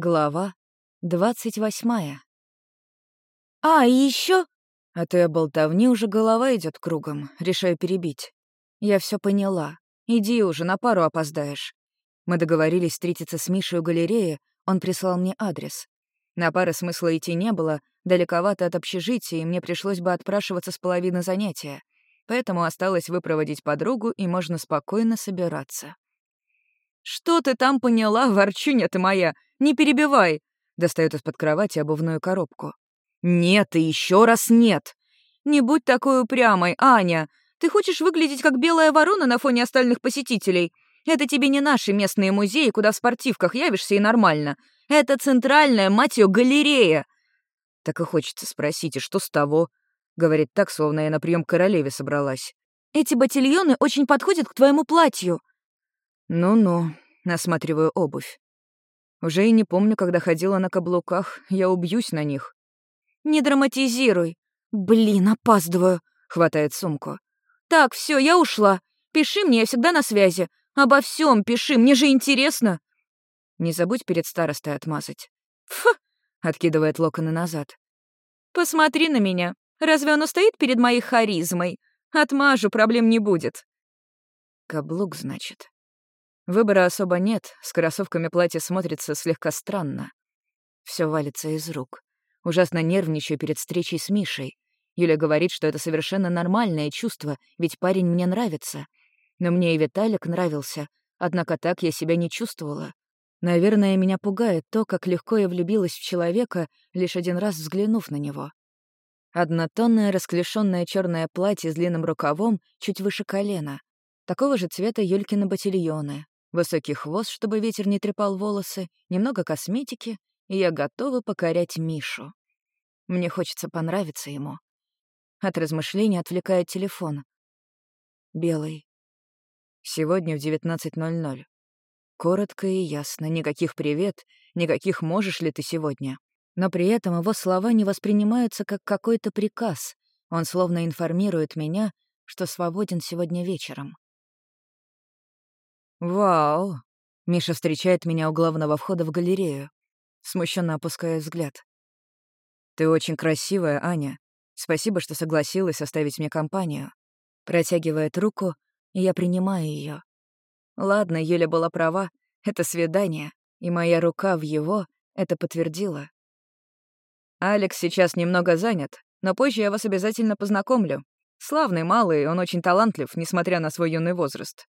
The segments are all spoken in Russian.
Глава двадцать восьмая. «А, и еще? А то я болтовни уже голова идет кругом, решаю перебить. Я все поняла. Иди уже, на пару опоздаешь. Мы договорились встретиться с Мишей у галереи, он прислал мне адрес. На пары смысла идти не было, далековато от общежития, и мне пришлось бы отпрашиваться с половины занятия. Поэтому осталось выпроводить подругу, и можно спокойно собираться. «Что ты там поняла, ворчуня ты моя? Не перебивай!» Достает из-под кровати обувную коробку. «Нет и еще раз нет!» «Не будь такой упрямой, Аня! Ты хочешь выглядеть как белая ворона на фоне остальных посетителей? Это тебе не наши местные музеи, куда в спортивках явишься и нормально. Это центральная, мать ее, галерея!» Так и хочется спросить, и что с того? Говорит так, словно я на прием к королеве собралась. «Эти ботильоны очень подходят к твоему платью». «Ну-ну», — насматриваю обувь. Уже и не помню, когда ходила на каблуках, я убьюсь на них. «Не драматизируй!» «Блин, опаздываю!» — хватает сумку. «Так, все, я ушла. Пиши мне, я всегда на связи. Обо всем пиши, мне же интересно!» «Не забудь перед старостой отмазать». «Фу!» — откидывает локоны назад. «Посмотри на меня. Разве оно стоит перед моей харизмой? Отмажу, проблем не будет». Каблук, значит. Выбора особо нет, с кроссовками платье смотрится слегка странно. Все валится из рук. Ужасно нервничаю перед встречей с Мишей. Юля говорит, что это совершенно нормальное чувство, ведь парень мне нравится. Но мне и Виталик нравился, однако так я себя не чувствовала. Наверное, меня пугает то, как легко я влюбилась в человека, лишь один раз взглянув на него. Однотонное расклешенное черное платье с длинным рукавом чуть выше колена. Такого же цвета Юлькины ботильоны. Высокий хвост, чтобы ветер не трепал волосы, немного косметики, и я готова покорять Мишу. Мне хочется понравиться ему. От размышлений отвлекает телефон. Белый. Сегодня в 19.00. Коротко и ясно. Никаких «привет», никаких «можешь ли ты сегодня». Но при этом его слова не воспринимаются как какой-то приказ. Он словно информирует меня, что свободен сегодня вечером. «Вау!» — Миша встречает меня у главного входа в галерею. Смущенно опуская взгляд. «Ты очень красивая, Аня. Спасибо, что согласилась оставить мне компанию». Протягивает руку, и я принимаю ее. Ладно, Юля была права. Это свидание, и моя рука в его это подтвердила. «Алекс сейчас немного занят, но позже я вас обязательно познакомлю. Славный малый, он очень талантлив, несмотря на свой юный возраст.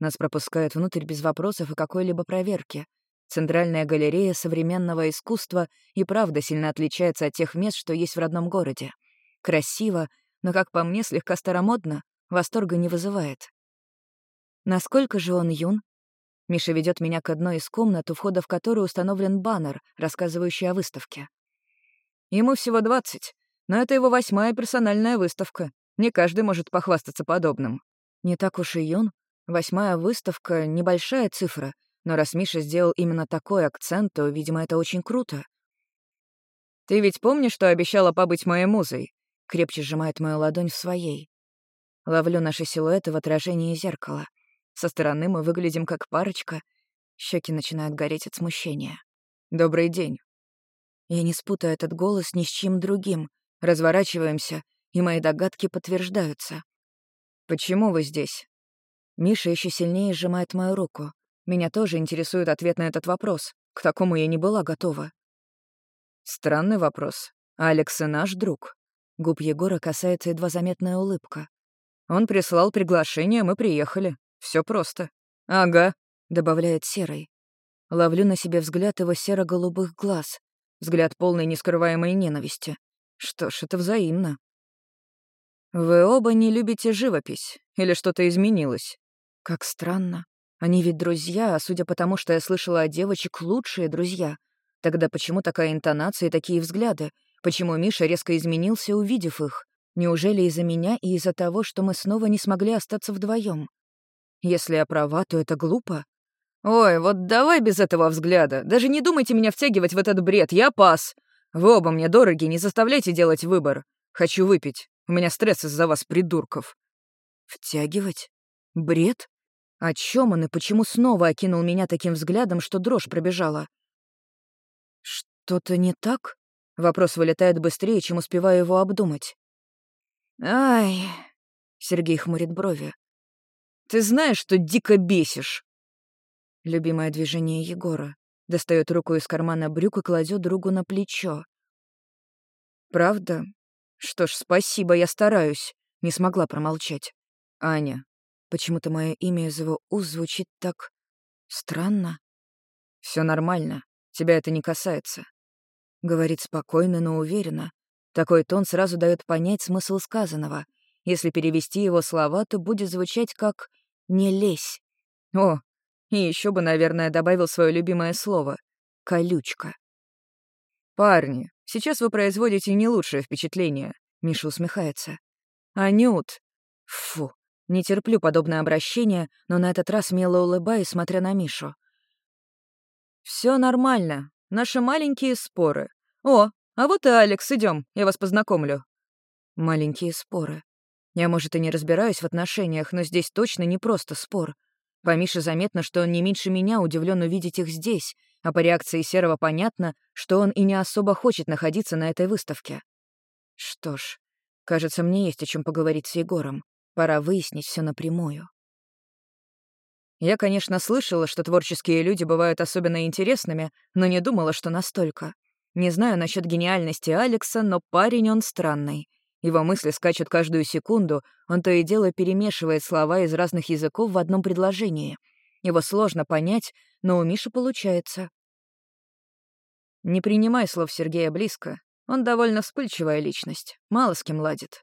Нас пропускают внутрь без вопросов и какой-либо проверки. Центральная галерея современного искусства и правда сильно отличается от тех мест, что есть в родном городе. Красиво, но, как по мне, слегка старомодно, восторга не вызывает. Насколько же он юн? Миша ведет меня к одной из комнат, у входа в которую установлен баннер, рассказывающий о выставке. Ему всего двадцать, но это его восьмая персональная выставка. Не каждый может похвастаться подобным. Не так уж и юн, Восьмая выставка — небольшая цифра, но раз Миша сделал именно такой акцент, то, видимо, это очень круто. «Ты ведь помнишь, что обещала побыть моей музой?» Крепче сжимает мою ладонь в своей. Ловлю наши силуэты в отражении зеркала. Со стороны мы выглядим как парочка. Щеки начинают гореть от смущения. «Добрый день». Я не спутаю этот голос ни с чем другим. Разворачиваемся, и мои догадки подтверждаются. «Почему вы здесь?» Миша еще сильнее сжимает мою руку. Меня тоже интересует ответ на этот вопрос. К такому я не была готова. Странный вопрос. Алекс и наш друг. Губ Егора касается едва заметная улыбка. Он прислал приглашение, мы приехали. Все просто. Ага, добавляет Серый. Ловлю на себе взгляд его серо-голубых глаз. Взгляд полный нескрываемой ненависти. Что ж, это взаимно. Вы оба не любите живопись. Или что-то изменилось? Как странно. Они ведь друзья, а судя по тому, что я слышала о девочек, лучшие друзья. Тогда почему такая интонация и такие взгляды? Почему Миша резко изменился, увидев их? Неужели из-за меня и из-за того, что мы снова не смогли остаться вдвоем? Если я права, то это глупо. «Ой, вот давай без этого взгляда. Даже не думайте меня втягивать в этот бред. Я пас. Вы оба мне дороги, не заставляйте делать выбор. Хочу выпить. У меня стресс из-за вас, придурков». «Втягивать? Бред?» О чем он и почему снова окинул меня таким взглядом, что дрожь пробежала? Что-то не так? Вопрос вылетает быстрее, чем успеваю его обдумать. «Ай...» — Сергей хмурит брови. «Ты знаешь, что дико бесишь?» Любимое движение Егора. Достает руку из кармана брюк и кладет другу на плечо. «Правда? Что ж, спасибо, я стараюсь». Не смогла промолчать. «Аня, почему-то мое имя из его уст звучит так... странно». Все нормально, тебя это не касается». Говорит спокойно, но уверенно. Такой тон сразу дает понять смысл сказанного. Если перевести его слова, то будет звучать как «не лезь». О, и еще бы, наверное, добавил свое любимое слово — «колючка». «Парни, сейчас вы производите не лучшее впечатление», — Миша усмехается. «Анют!» Фу, не терплю подобное обращение, но на этот раз мило улыбаюсь, смотря на Мишу. Все нормально. Наши маленькие споры. О, а вот и Алекс, идем, я вас познакомлю». Маленькие споры. Я, может, и не разбираюсь в отношениях, но здесь точно не просто спор. По Мише заметно, что он не меньше меня удивлен увидеть их здесь, а по реакции Серого понятно, что он и не особо хочет находиться на этой выставке. Что ж, кажется, мне есть о чем поговорить с Егором. Пора выяснить все напрямую. Я, конечно, слышала, что творческие люди бывают особенно интересными, но не думала, что настолько. Не знаю насчет гениальности Алекса, но парень он странный. Его мысли скачут каждую секунду, он то и дело перемешивает слова из разных языков в одном предложении. Его сложно понять, но у Миши получается. Не принимай слов Сергея близко. Он довольно вспыльчивая личность, мало с кем ладит.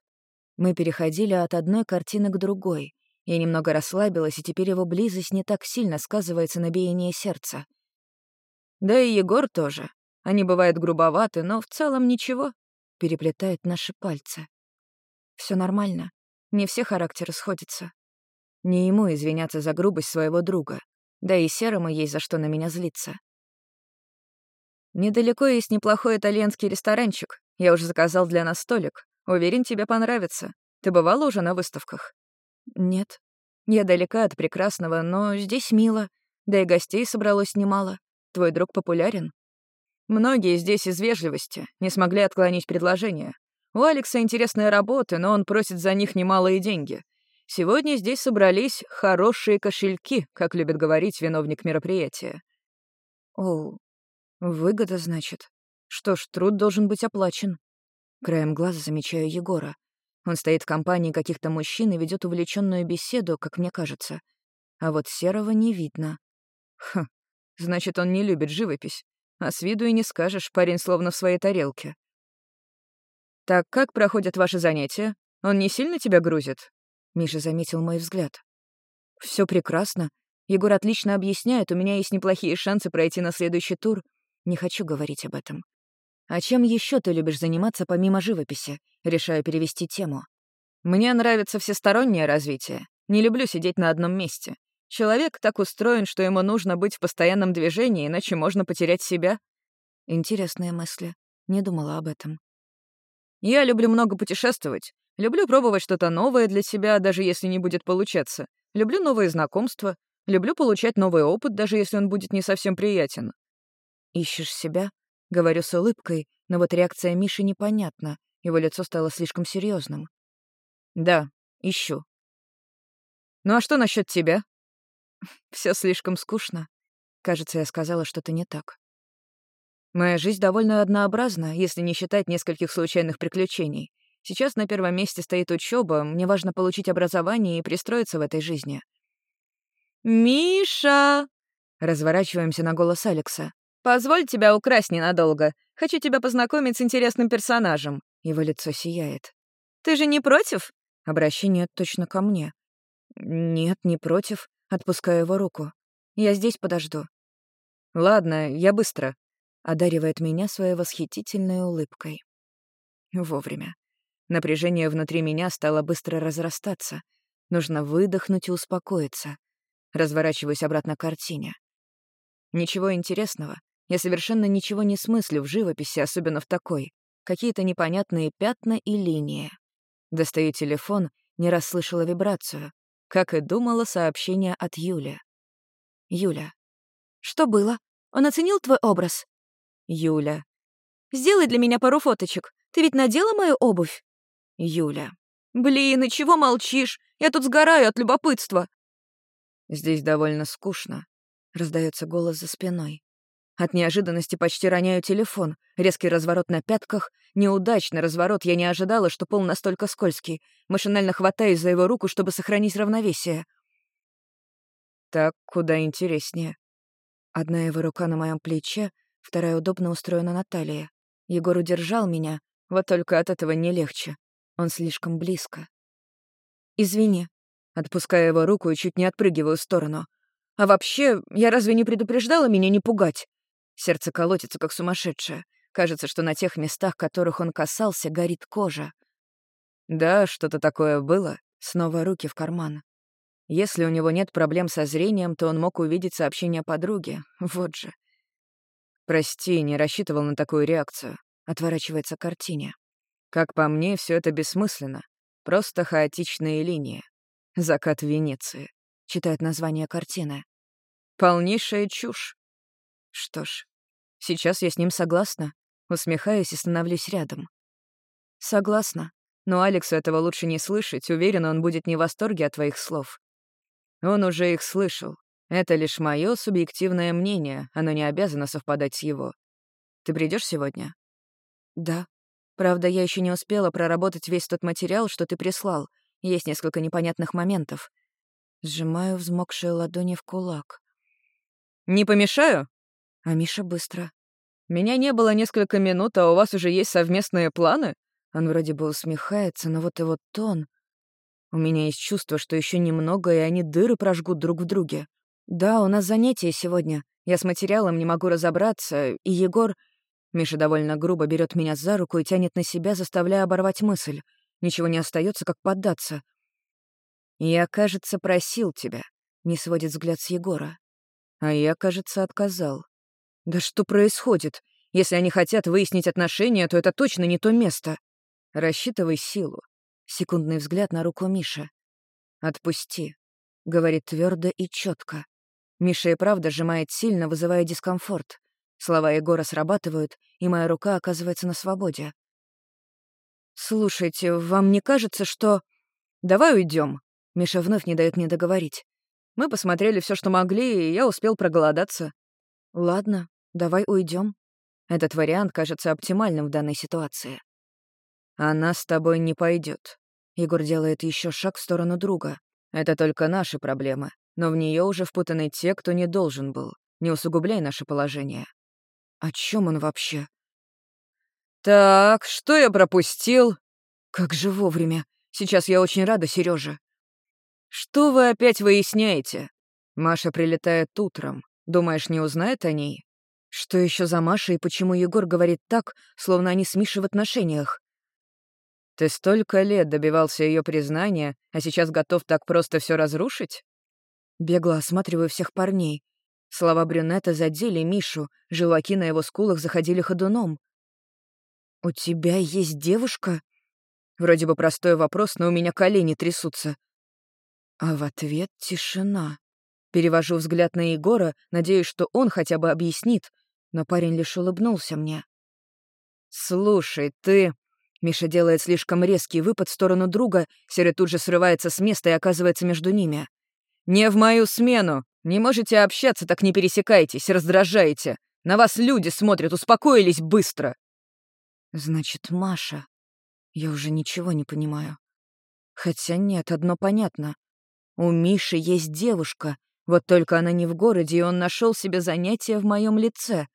Мы переходили от одной картины к другой. Я немного расслабилась, и теперь его близость не так сильно сказывается на биении сердца. Да и Егор тоже. Они бывают грубоваты, но в целом ничего. Переплетают наши пальцы. Все нормально. Не все характеры сходятся. Не ему извиняться за грубость своего друга. Да и Серому есть за что на меня злиться. Недалеко есть неплохой итальянский ресторанчик. Я уже заказал для нас столик. Уверен, тебе понравится. Ты бывала уже на выставках? Нет. Я далека от прекрасного, но здесь мило. Да и гостей собралось немало. Твой друг популярен. Многие здесь из вежливости не смогли отклонить предложение. У Алекса интересные работы, но он просит за них немалые деньги. Сегодня здесь собрались хорошие кошельки, как любит говорить виновник мероприятия. О, выгода, значит. Что ж, труд должен быть оплачен. Краем глаза замечаю Егора. Он стоит в компании каких-то мужчин и ведет увлеченную беседу, как мне кажется. А вот Серого не видно. Хм, значит, он не любит живопись. А с виду и не скажешь, парень словно в своей тарелке. «Так как проходят ваши занятия? Он не сильно тебя грузит?» Миша заметил мой взгляд. Все прекрасно. Егор отлично объясняет, у меня есть неплохие шансы пройти на следующий тур. Не хочу говорить об этом. А чем еще ты любишь заниматься помимо живописи? Решаю перевести тему. Мне нравится всестороннее развитие. Не люблю сидеть на одном месте. Человек так устроен, что ему нужно быть в постоянном движении, иначе можно потерять себя. Интересные мысли. Не думала об этом. Я люблю много путешествовать. Люблю пробовать что-то новое для себя, даже если не будет получаться. Люблю новые знакомства. Люблю получать новый опыт, даже если он будет не совсем приятен. Ищешь себя? Говорю с улыбкой, но вот реакция Миши непонятна. Его лицо стало слишком серьезным. Да, ищу. Ну а что насчет тебя? Все слишком скучно. Кажется, я сказала что-то не так. Моя жизнь довольно однообразна, если не считать нескольких случайных приключений. Сейчас на первом месте стоит учеба, мне важно получить образование и пристроиться в этой жизни. «Миша!» Разворачиваемся на голос Алекса. «Позволь тебя украсть ненадолго. Хочу тебя познакомить с интересным персонажем». Его лицо сияет. «Ты же не против?» Обращение точно ко мне. «Нет, не против». Отпускаю его руку. «Я здесь подожду». «Ладно, я быстро», — одаривает меня своей восхитительной улыбкой. Вовремя. Напряжение внутри меня стало быстро разрастаться. Нужно выдохнуть и успокоиться. Разворачиваюсь обратно к картине. Ничего интересного. Я совершенно ничего не смыслю в живописи, особенно в такой. Какие-то непонятные пятна и линии. Достаю телефон, не расслышала вибрацию. Как и думала, сообщение от Юли. «Юля». «Что было? Он оценил твой образ?» «Юля, Сделай для меня пару фоточек. Ты ведь надела мою обувь?» Юля. «Блин, и чего молчишь? Я тут сгораю от любопытства». «Здесь довольно скучно», — раздается голос за спиной. От неожиданности почти роняю телефон. Резкий разворот на пятках. Неудачный разворот. Я не ожидала, что пол настолько скользкий. Машинально хватаюсь за его руку, чтобы сохранить равновесие. Так куда интереснее. Одна его рука на моем плече, вторая удобно устроена на талии. Егор удержал меня, вот только от этого не легче. Он слишком близко. «Извини», отпуская его руку и чуть не отпрыгиваю в сторону. «А вообще, я разве не предупреждала меня не пугать?» Сердце колотится, как сумасшедшее. Кажется, что на тех местах, которых он касался, горит кожа. Да, что-то такое было. Снова руки в карман. Если у него нет проблем со зрением, то он мог увидеть сообщение подруги. Вот же. Прости, не рассчитывал на такую реакцию. Отворачивается к картине. Как по мне, все это бессмысленно. Просто хаотичные линии. Закат Венеции. Читает название картины. Полнейшая чушь. Что ж, сейчас я с ним согласна. Усмехаюсь и становлюсь рядом. Согласна. Но Алексу этого лучше не слышать. Уверена, он будет не в восторге от твоих слов. Он уже их слышал. Это лишь мое субъективное мнение. Оно не обязано совпадать с его. Ты придешь сегодня? Да. Правда, я еще не успела проработать весь тот материал, что ты прислал. Есть несколько непонятных моментов. Сжимаю взмокшие ладони в кулак. «Не помешаю?» А Миша быстро. «Меня не было несколько минут, а у вас уже есть совместные планы?» Он вроде бы усмехается, но вот его тон... У меня есть чувство, что еще немного, и они дыры прожгут друг в друге. Да, у нас занятие сегодня. Я с материалом не могу разобраться, и Егор... Миша довольно грубо берет меня за руку и тянет на себя, заставляя оборвать мысль. Ничего не остается, как поддаться. «Я, кажется, просил тебя», — не сводит взгляд с Егора. А я, кажется, отказал. Да что происходит? Если они хотят выяснить отношения, то это точно не то место. Рассчитывай силу. Секундный взгляд на руку Миши. Отпусти, говорит твердо и четко. Миша и правда сжимает сильно, вызывая дискомфорт. Слова Егора срабатывают, и моя рука оказывается на свободе. «Слушайте, вам не кажется, что...» «Давай уйдем. Миша вновь не дает мне договорить. «Мы посмотрели все, что могли, и я успел проголодаться». «Ладно, Давай уйдем. Этот вариант кажется оптимальным в данной ситуации. Она с тобой не пойдет. Егор делает еще шаг в сторону друга. Это только наши проблемы, но в нее уже впутаны те, кто не должен был. Не усугубляй наше положение. О чем он вообще? Так, что я пропустил? Как же вовремя. Сейчас я очень рада, Сережа. Что вы опять выясняете? Маша прилетает утром. Думаешь, не узнает о ней? Что еще за Маша и почему Егор говорит так, словно они с Мишей в отношениях? Ты столько лет добивался ее признания, а сейчас готов так просто все разрушить? Бегло осматриваю всех парней. Слова брюнета задели Мишу, желваки на его скулах заходили ходуном. «У тебя есть девушка?» Вроде бы простой вопрос, но у меня колени трясутся. А в ответ тишина. Перевожу взгляд на Егора, надеюсь, что он хотя бы объяснит, но парень лишь улыбнулся мне. «Слушай, ты...» Миша делает слишком резкий выпад в сторону друга, Серый тут же срывается с места и оказывается между ними. «Не в мою смену! Не можете общаться, так не пересекайтесь, раздражаете! На вас люди смотрят, успокоились быстро!» «Значит, Маша...» Я уже ничего не понимаю. Хотя нет, одно понятно. У Миши есть девушка, вот только она не в городе, и он нашел себе занятие в моем лице.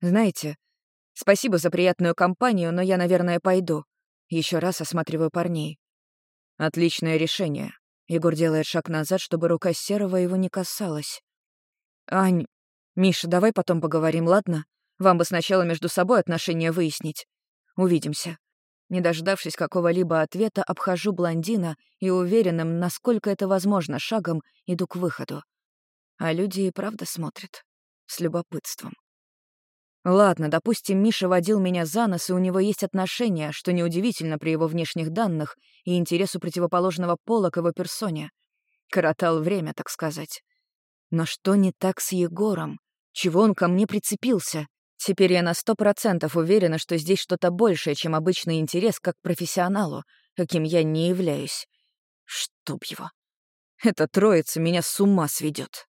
«Знаете, спасибо за приятную компанию, но я, наверное, пойду». Еще раз осматриваю парней. «Отличное решение». Егор делает шаг назад, чтобы рука Серого его не касалась. «Ань, Миша, давай потом поговорим, ладно? Вам бы сначала между собой отношения выяснить. Увидимся». Не дождавшись какого-либо ответа, обхожу блондина и уверенным, насколько это возможно, шагом иду к выходу. А люди и правда смотрят. С любопытством. Ладно, допустим, Миша водил меня за нос, и у него есть отношения, что неудивительно при его внешних данных и интересу противоположного пола к его персоне. Коротал время, так сказать. Но что не так с Егором? Чего он ко мне прицепился? Теперь я на сто процентов уверена, что здесь что-то большее, чем обычный интерес как профессионалу, каким я не являюсь. Чтоб его. Эта троица меня с ума сведет.